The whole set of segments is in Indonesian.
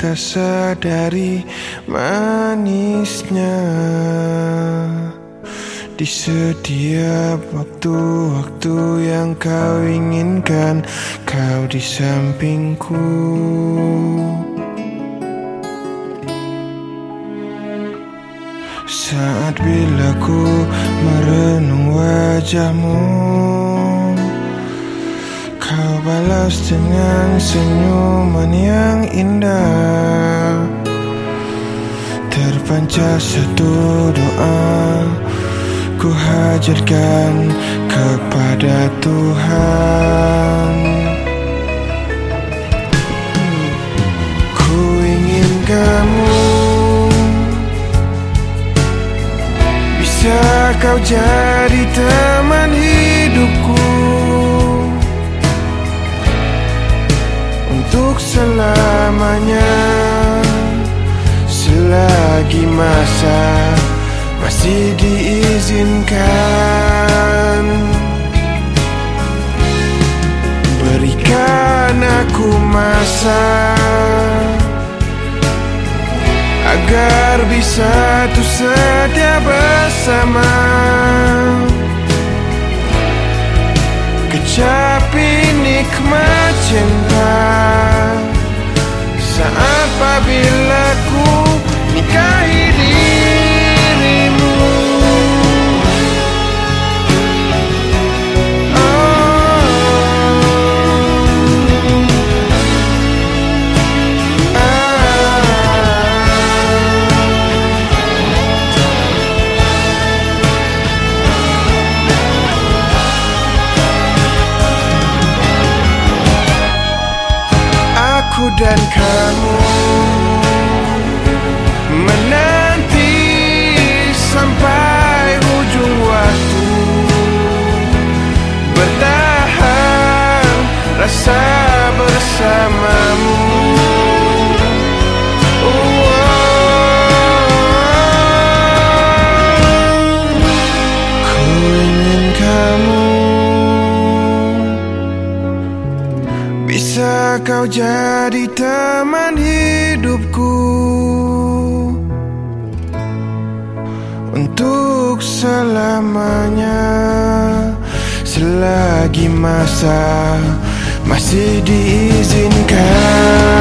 Kita sadari manisnya. Di setiap waktu-waktu yang kau inginkan Kau di sampingku. Saat bila ku merenung wajahmu Dengan senyuman yang indah. Terpancar satu doa Ku hajarkan kepada Tuhan. Ku ingin kamu Bisa kau jadi teman hidupku Untuk selamanya. Selagi masa masih diizinkan. Berikan aku masa Agar bisa tuh setia bersama. Kecapi nikmat cinta. Saat apabila ku nikahi rasa bersamamu. Bisa kau jadi teman hidupku. Untuk selamanya Selagi masa masih diizinkan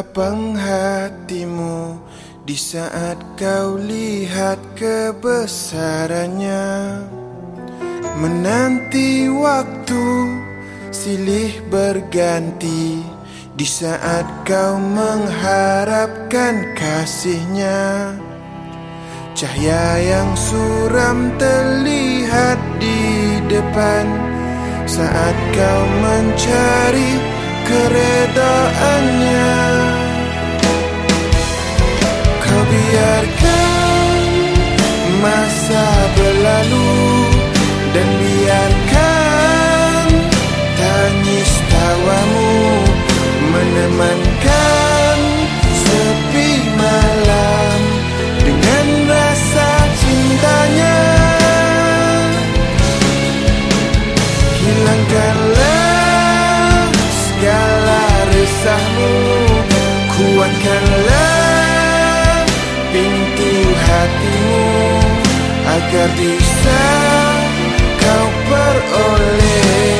Lapang hatimu di saat kau lihat kebesarannya. Menanti waktu silih berganti Di saat kau mengharapkan kasihnya. Cahaya yang suram terlihat di depan Saat kau mencari keredaannya biarkan masa berlalu dan biarkan tangis tawamu menemankan sepi malam dengan rasa cintanya. Hilangkanlah segala resahmu kuatkanlah hatimu agar bisa kau peroleh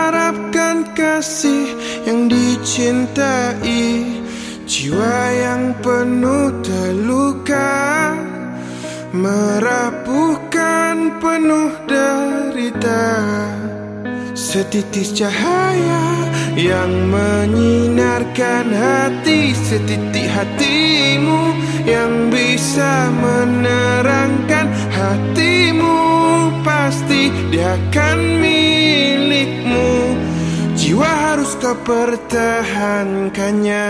Mengharapkan kasih yang dicintai Jiwa yang penuh terluka Merapuhkan penuh derita. Setitis cahaya yang menyinarkan hati Setitik hatimu yang bisa menerangkan hatimu Pasti dia akan milikmu. Jiwa harus kau pertahankannya.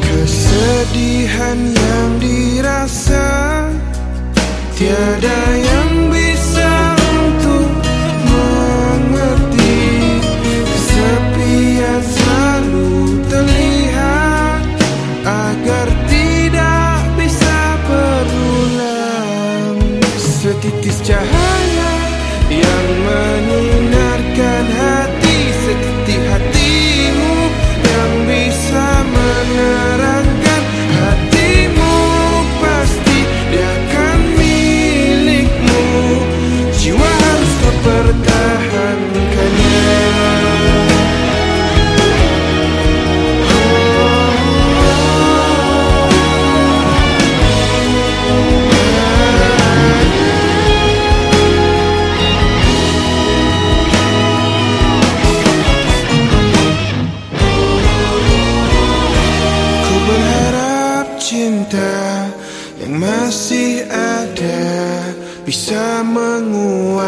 Kesedihan yang dirasa Tiada yang Setitis cahaya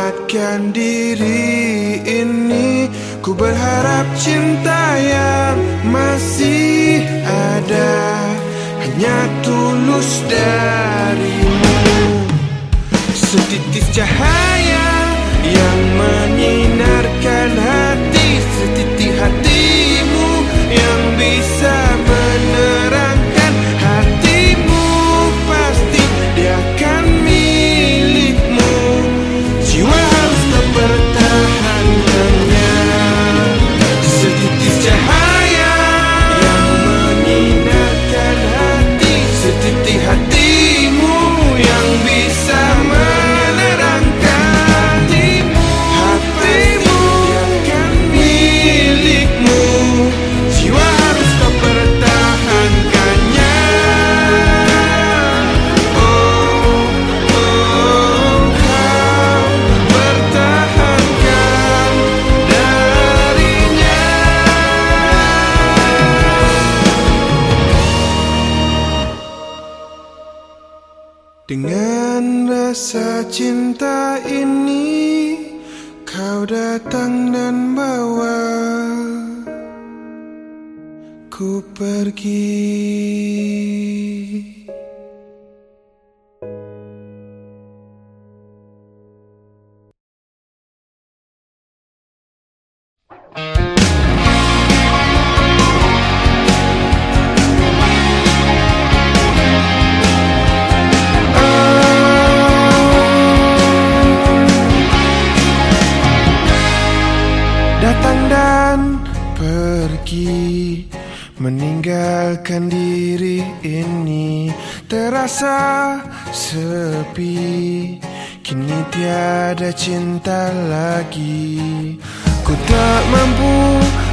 menguatkan diri ini. Ku berharap cinta yang masih ada Hanya tulus darimu. Setitis cahaya yang menyinarkan hati Setitik hatimu yang bisa diri ini Terasa sepi. Kini tiada cinta lagi. Ku tak mampu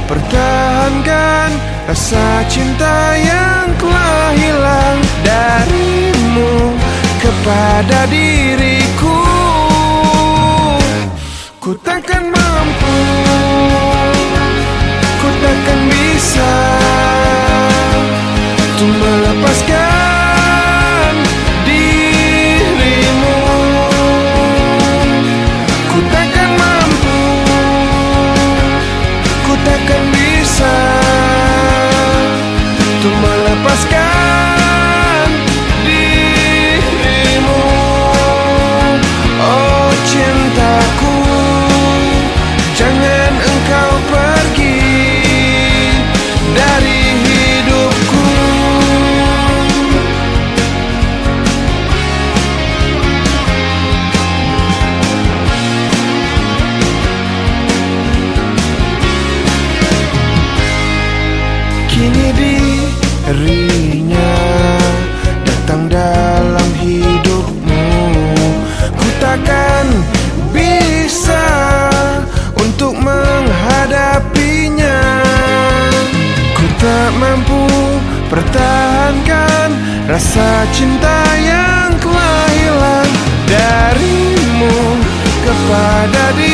pertahankan Rasa cinta yang telah hilang Darimu kepada diriku. Ku takkan mampu Ku takkan bisa Untuk melepaskan pertahankan rasa cinta yang telah hilang darimu kepada diriku.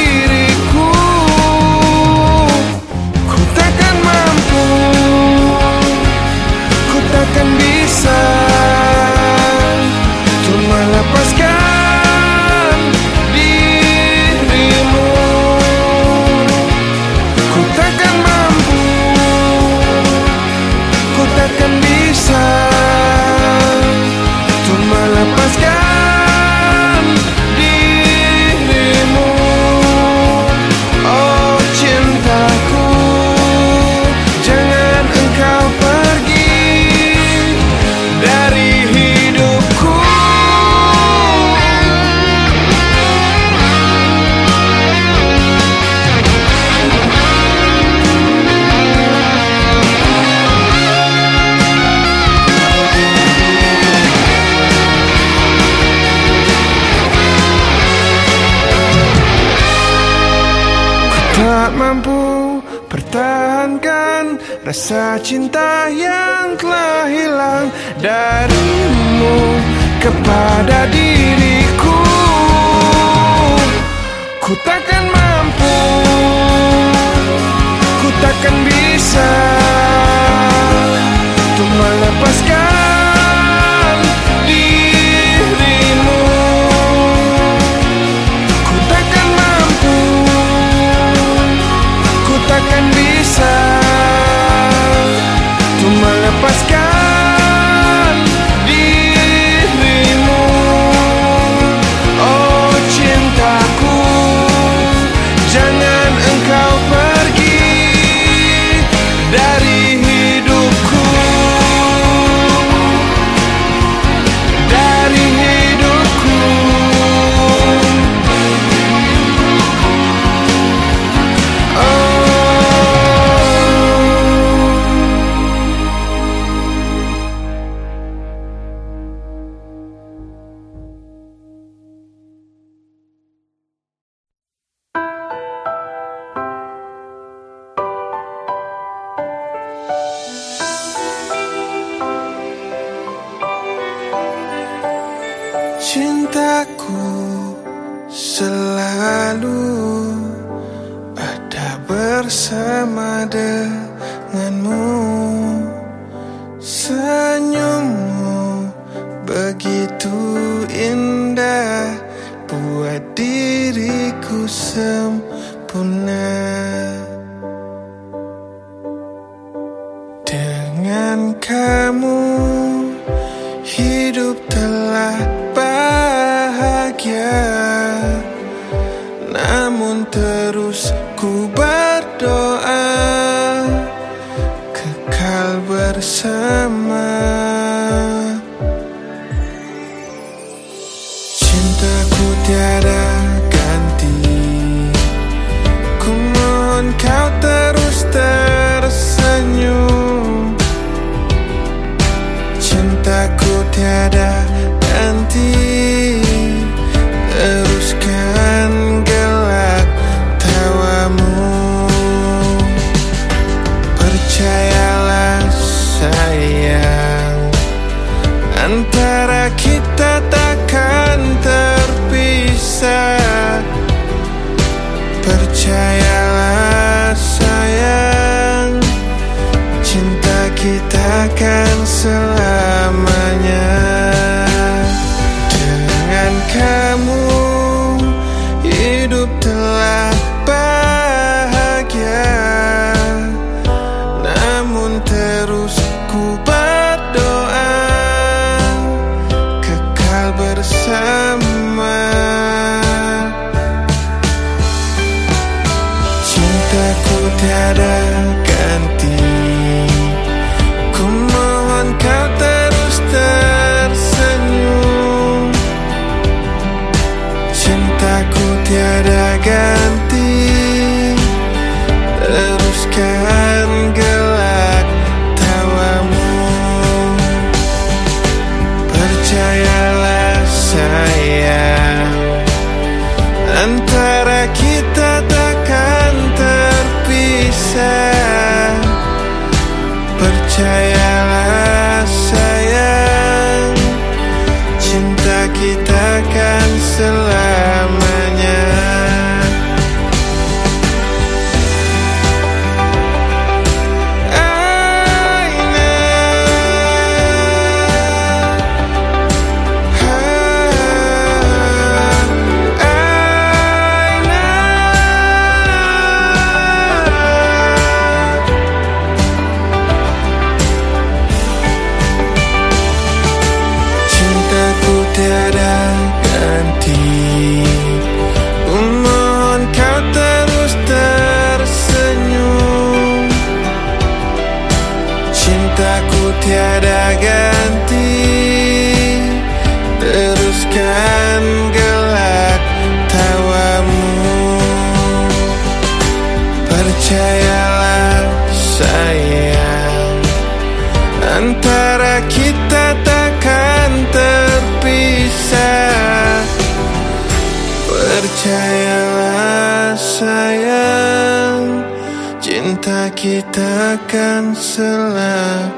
Percayalah sayang Cinta kita kan selamanya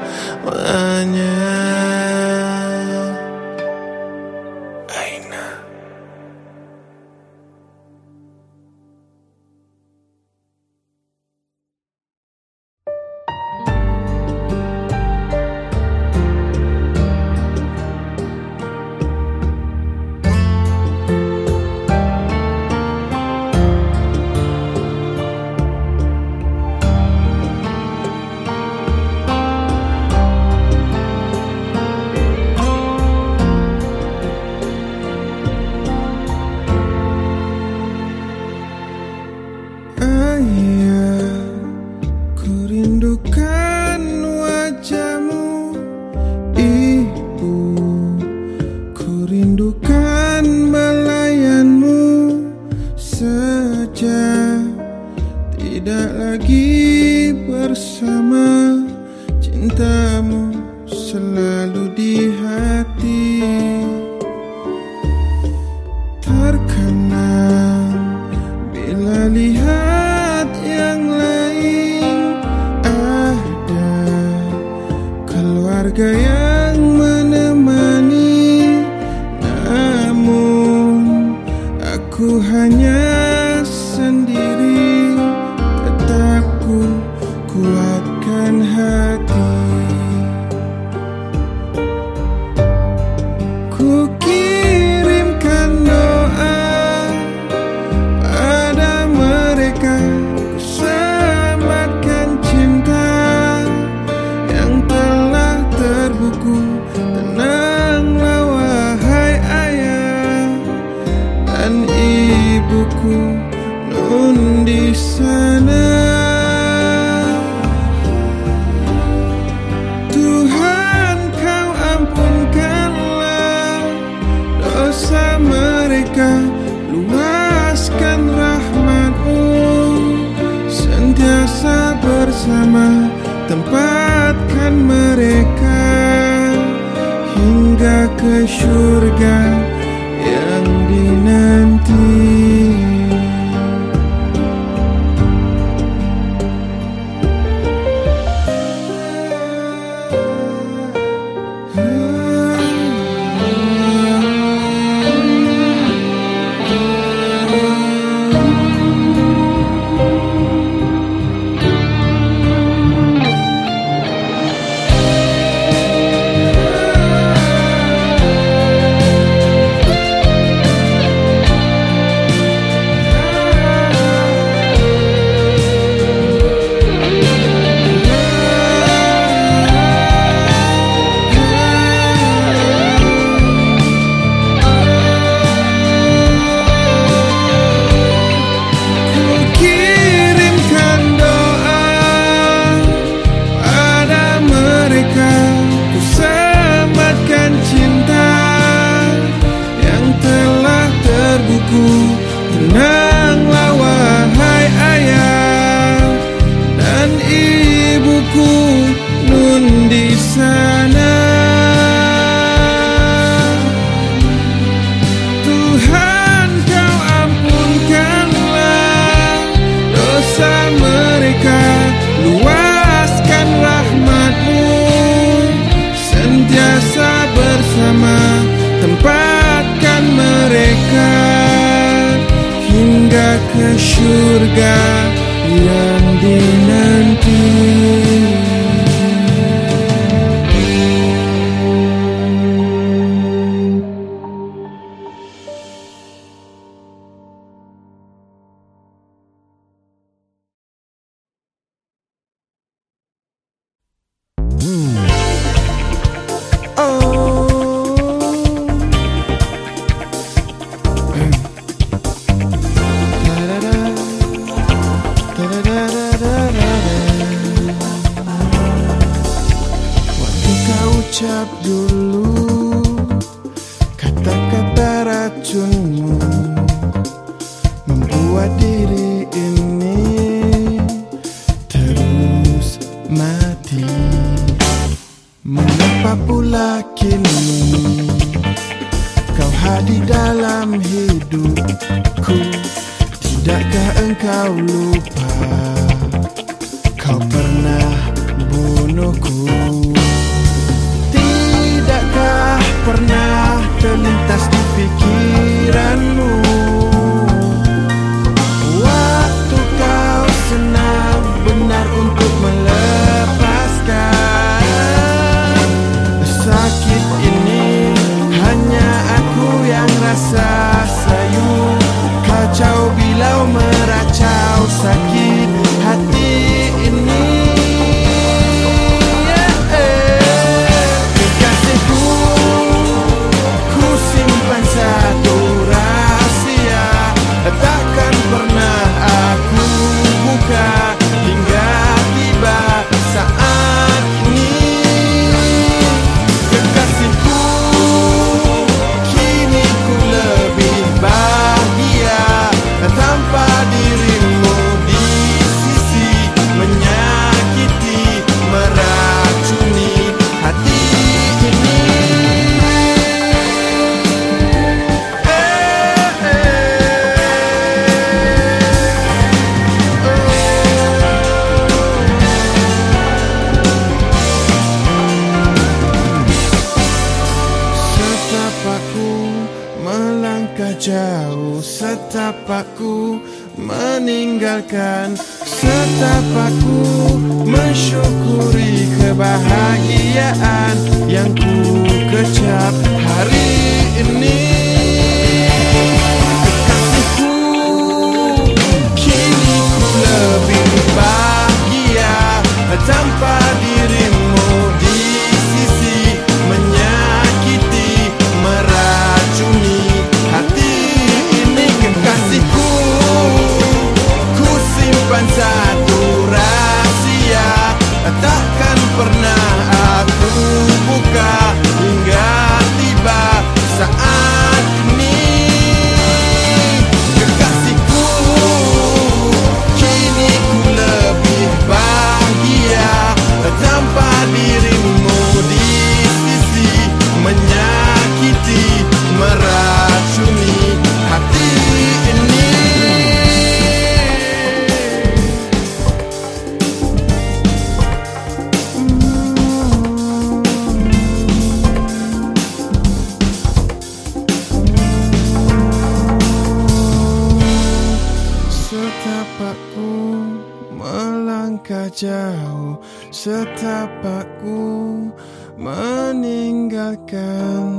setapakku meninggalkan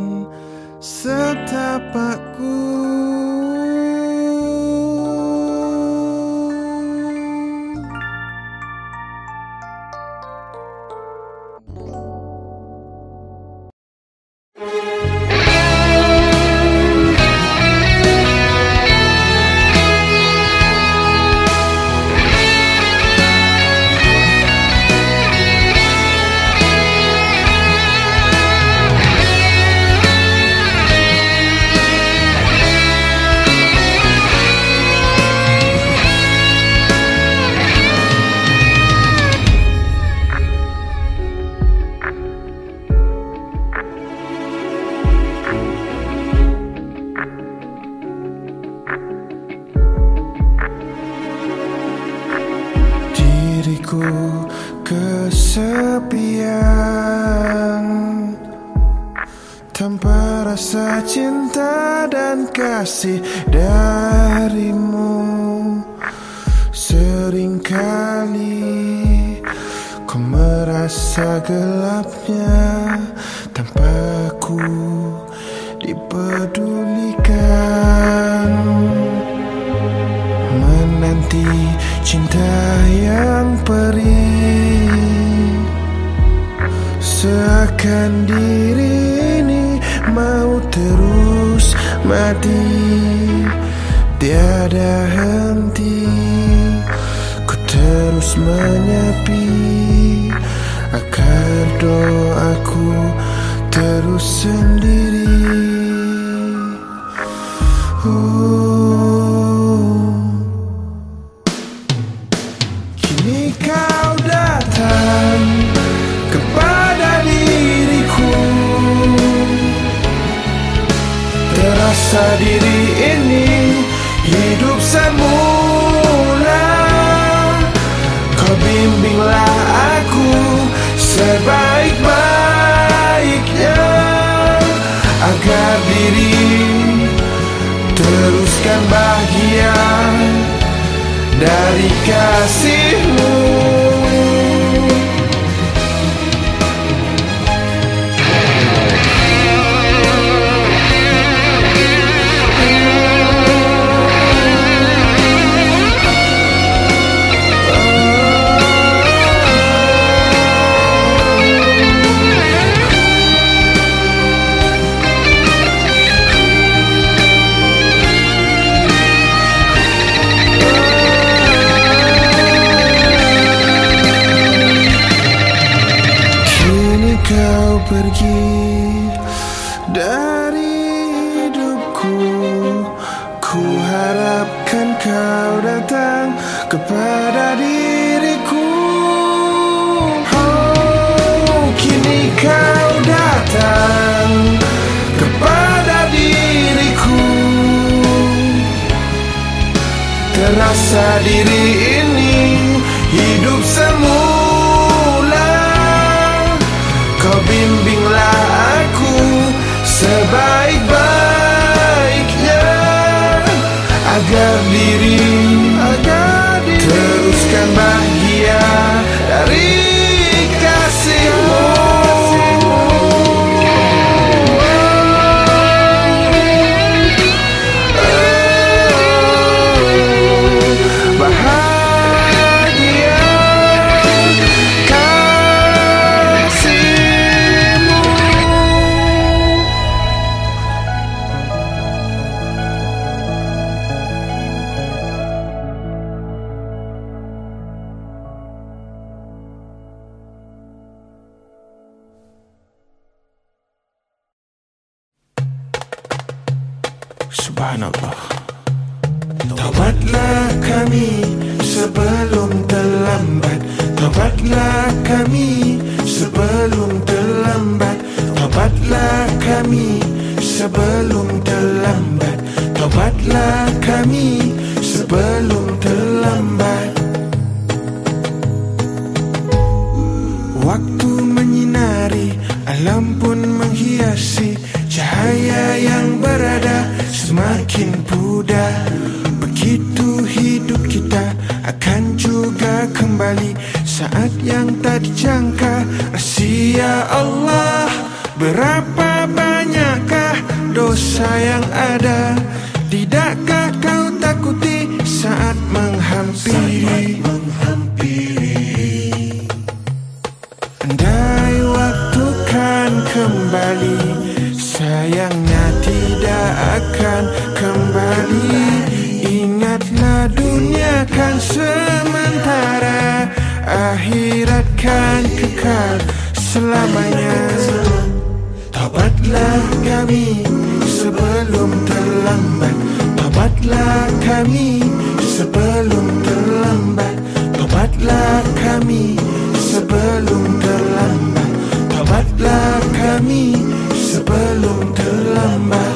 setapak Diri ini mau terus mati. Tiada henti Ku terus menyepi. Akar doaku terus sendiri. É sim bisa diri sayangnya tidak akan kembali. Ingatlah dunia kan sementara Akhirat kan kekal selamanya. Tobatlah kami sebelum terlambat. Tobatlah kami sebelum terlambat. Tobatlah kami sebelum terlambat. Tobatlah kami terlambat